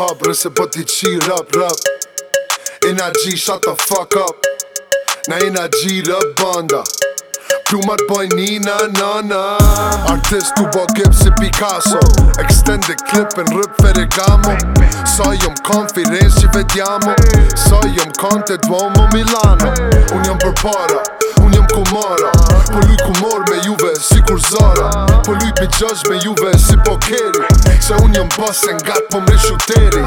hub Rëse po t'i qi rap rap shut the fuck up Na energy, na banda Plumat boj nina nana Artist tu bo gip si Picasso Extend the clip and rip ferigamo So jom konfi si vediamo So jom kon duomo Milano Un jom për para Un jom kumara Po lujt kumor po me juve si kur zara Po lujt pi gjosh me juve si pokeri se unë jëmë bësë nga të pëmri po shuteri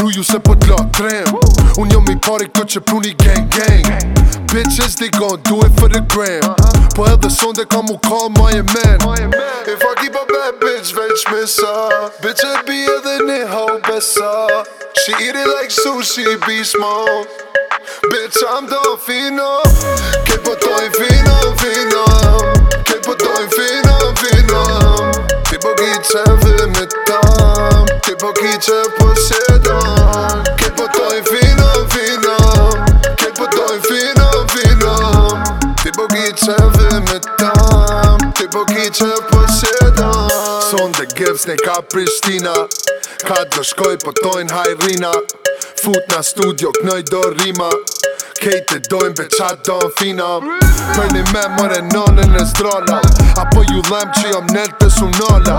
Ruju se pët po lo trem Unë jëmë i pari këtë që pruni gang gang Bitches they gon' do it for the gram Po edhe sonde ka mu call my man If I keep a bad bitch veç me sa Bitch e bi edhe një hau besa She eat it like sushi be small Bitch I'm Dolfino Kej pëtoj fino fino Kej pëtoj fino po ki që posedon Kej po toj po fino, fino Kej po toj fino, fino Ti po ki që vë me tam Ti po ki që posedon Son dhe gëvës ne ka Prishtina Ka të shkoj po tojn hajrina Fut na studio, knoj do rima Kejte dojnë beqat do në fina Për një me more nëllë në strolla Apo ju lem që jom nërë të sunolla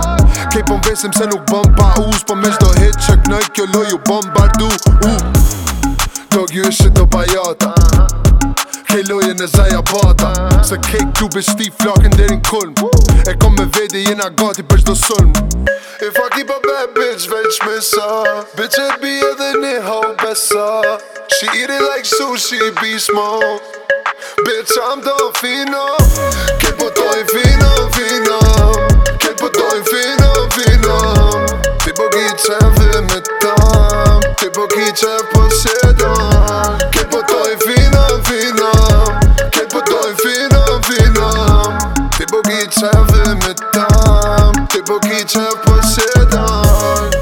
Kej pon vesim se nuk bëm pa us Po me shdo hit që knoj kjo loj ju bombardu uh. Dog ju ishë do pajota Heloje në zaja bata Se kejt klubi shti flakin derin kulm E kom me vedi jena gati për shdo sulm If I keep a bad bitch veç me sa Bitch e bi edhe ne hau besa She eat it like sushi be smoke Bitch I'm do fino Kejt po toj fino fino Kejt po toj fino fino Ti po ki qef dhe me tam Ti po ki po sjedon içe poşetten